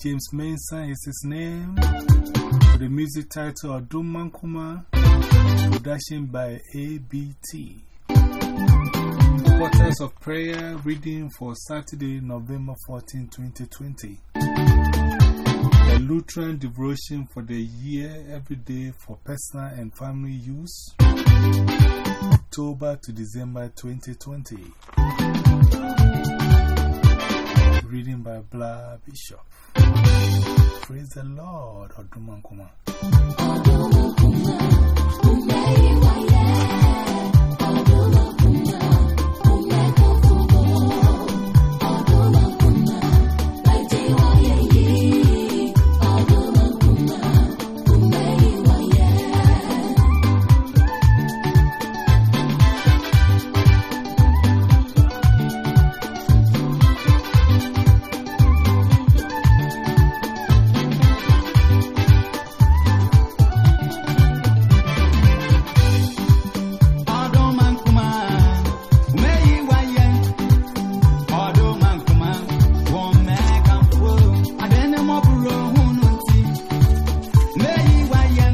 James Mensah is his name. The music title Odum Mankuma. Production by ABT. Portals of Prayer reading for Saturday, November 14, 2020. The Lutheran devotion for the year every day for personal and family use. October to December 2020. Reading by Blah Bishop. Praise the Lord, Odumankuma.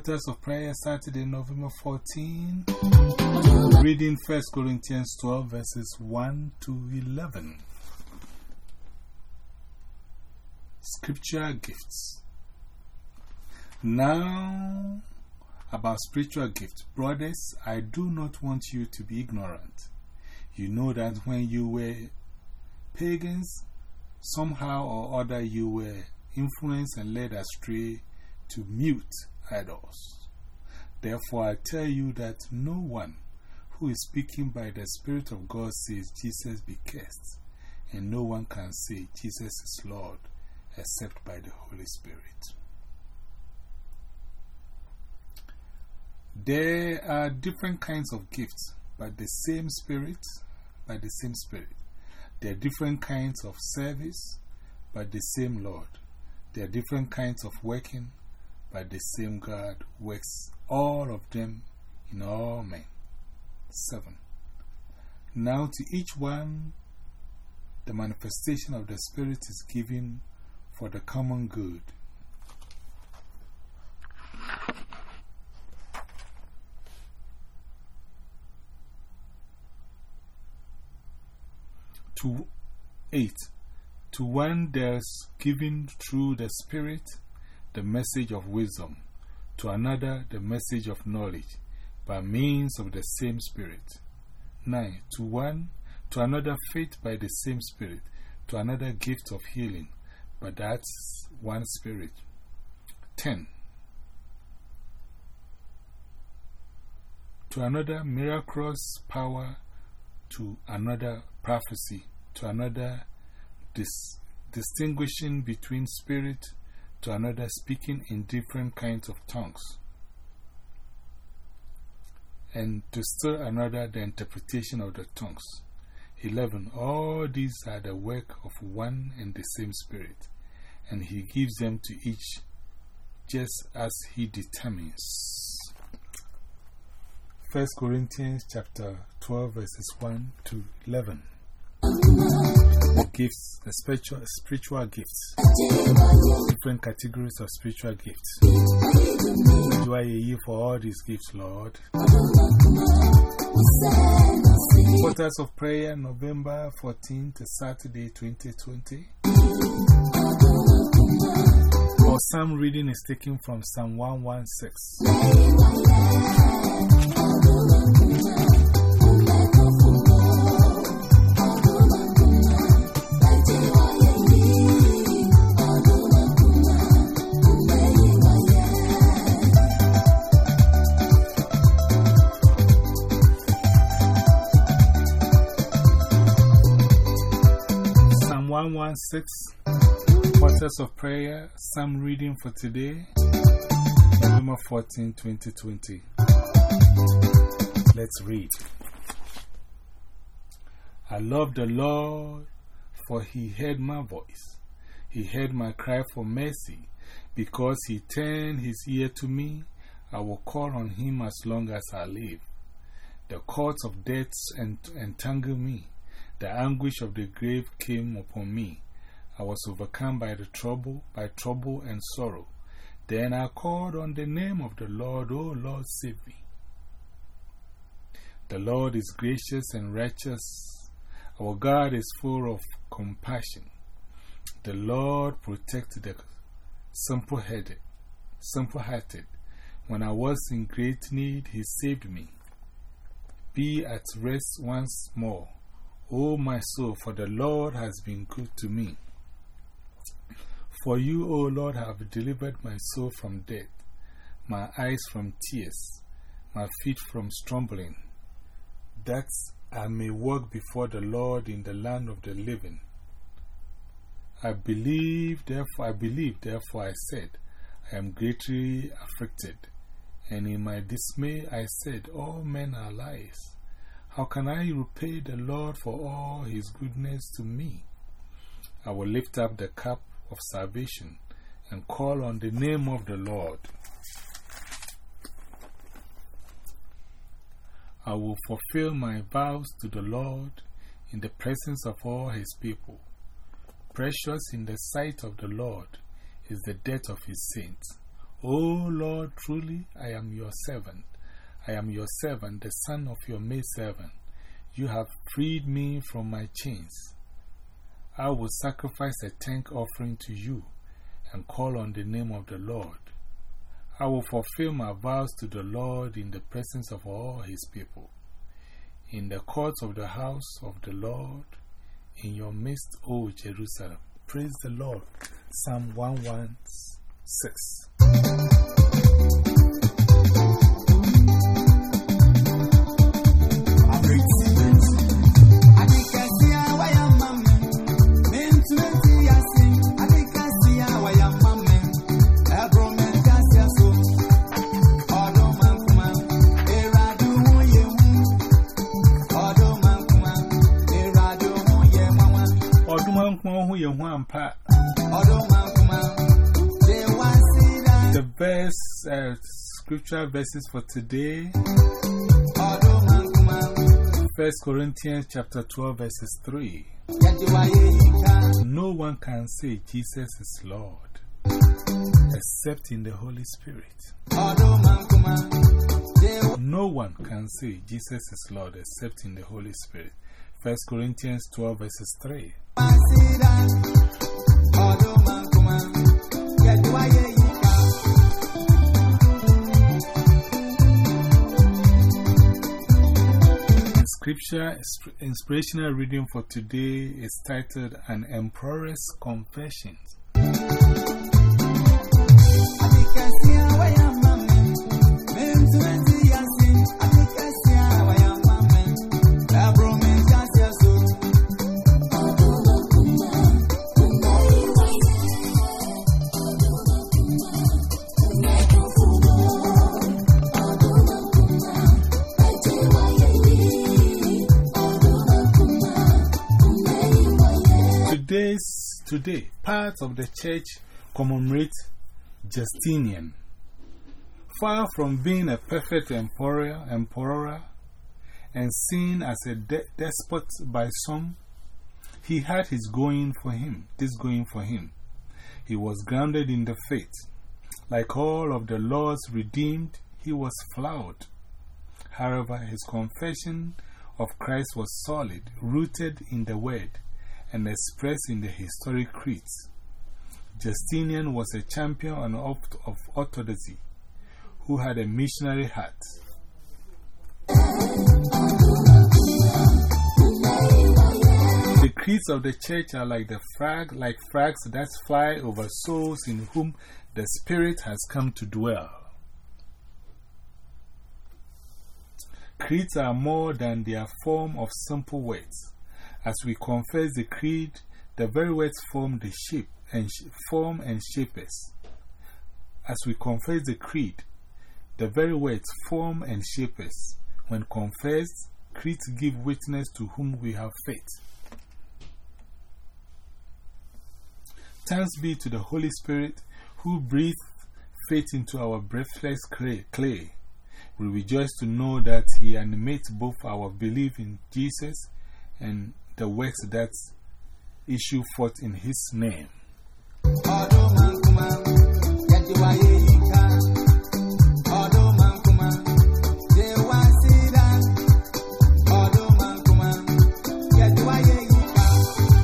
Portals of Prayer, Saturday, November 14. Reading 1 Corinthians 12, verses 1 to 11. Scripture Gifts. Now, about spiritual gifts. Brothers, I do not want you to be ignorant. You know that when you were pagans, somehow or other you were influenced and led astray to mute idols. Therefore, I tell you that no one who is speaking by the Spirit of God says Jesus be cursed, and no one can say Jesus is Lord except by the Holy Spirit. There are different kinds of gifts, but the same Spirit, by the same Spirit. There are different kinds of service, but the same Lord. There are different kinds of working, but the same God works all of them in all men. 7. Now to each one, the manifestation of the Spirit is given for the common good. To 8. To one there's given through the Spirit the message of wisdom, to another the message of knowledge by means of the same Spirit. 9. To one, to another faith by the same Spirit, to another gift of healing, but that's one Spirit. 10. To another miraculous power, to another prophecy, to another dis distinguishing between spirit, to another speaking in different kinds of tongues, and to still another the interpretation of the tongues. 11. All these are the work of one and the same Spirit, and He gives them to each just as He determines. 1 Corinthians chapter 12, verses 1 to 11. Gifts, spiritual, spiritual gifts, different categories of spiritual gifts. Do I hear for all these gifts, Lord? Portals of Prayer, November 14th to Saturday 2020. Our psalm reading is taken from Psalm 116. Psalm 116, Portals of Prayer, Psalm reading for today, November 14, 2020. Let's read. I love the Lord, for he heard my voice. He heard my cry for mercy. Because he turned his ear to me, I will call on him as long as I live. The cords of death entangle me. The anguish of the grave came upon me. I was overcome by the trouble, by trouble and sorrow. Then I called on the name of the Lord, O Lord, save me. The Lord is gracious and righteous. Our God is full of compassion. The Lord protects the simple headed, simple hearted. When I was in great need, He saved me. Be at rest once more, O my soul, for the Lord has been good to me. For you, O Lord, have delivered my soul from death, my eyes from tears, my feet from stumbling, that I may walk before the Lord in the land of the living. I believe, therefore, I believe, therefore I said, I am greatly afflicted. And in my dismay I said, All men are liars. How can I repay the Lord for all his goodness to me? I will lift up the cup of salvation and call on the name of the Lord. I will fulfill my vows to the Lord in the presence of all his people. Precious in the sight of the Lord is the death of his saints. O Lord, truly I am your servant. I am your servant, the son of your maidservant. You have freed me from my chains. I will sacrifice a thank offering to you and call on the name of the Lord. I will fulfill my vows to the Lord in the presence of all his people. In the courts of the house of the Lord, in your midst, O Jerusalem. Praise the Lord. Psalm 116. The verse, uh, scripture verses for today 1 Corinthians chapter 12, verses 3. No one can say Jesus is Lord except in the Holy Spirit. No one can say Jesus is Lord except in the Holy Spirit. 1 Corinthians 12, verses 3. Scripture inspirational reading for today is titled An Emperor's Confession. Today, parts of the church commemorate Justinian. Far from being a perfect emperor, emperor and seen as a de despot by some, he had his going for him, this going for him. He was grounded in the faith. Like all of the Lord's redeemed, he was flawed. However, his confession of Christ was solid, rooted in the Word and expressed in the historic creeds. Justinian was a champion of, of orthodoxy who had a missionary heart. The creeds of the church are like the frag, like frags that fly over souls in whom the Spirit has come to dwell. Creeds are more than their form of simple words. As we confess the creed, the very words form the shape and form and shape us. As we confess the creed, The very words form and shape us. When confessed, creeds give witness to whom we have faith. Thanks be to the Holy Spirit who breathed faith into our breathless clay. clay. We rejoice to know that He animates both our belief in Jesus and the works that issue forth in His name.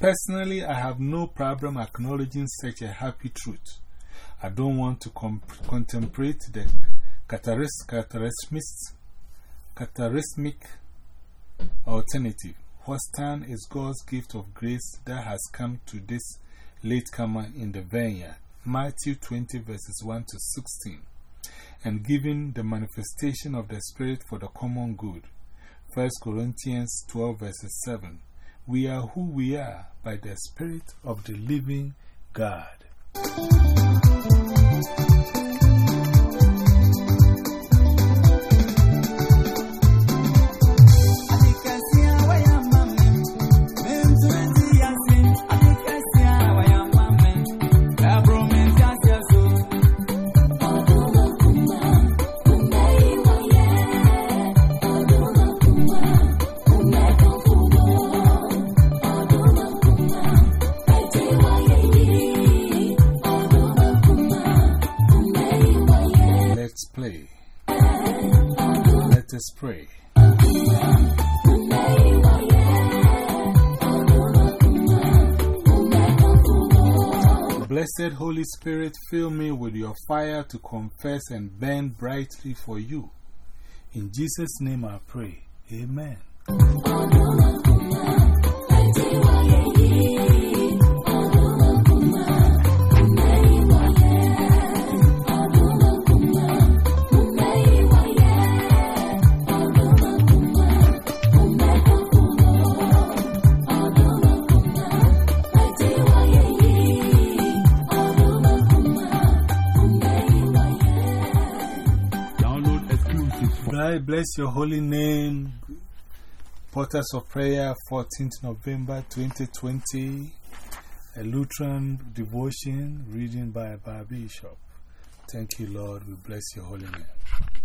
Personally, I have no problem acknowledging such a happy truth. I don't want to contemplate the cataclysmic alternative. Stand is God's gift of grace that has come to this latecomer in the vineyard. Matthew 20 verses 1 to 16. And giving the manifestation of the Spirit for the common good. 1 Corinthians 12 verses 7. We are who we are by the Spirit of the living God. Us pray. Blessed Holy Spirit, fill me with your fire to confess and burn brightly for you. In Jesus' name I pray. Amen. I bless your holy name. Portals of Prayer, 14th November 2020. A Lutheran devotion reading by Bar Bishop. Thank you, Lord. We bless your holy name.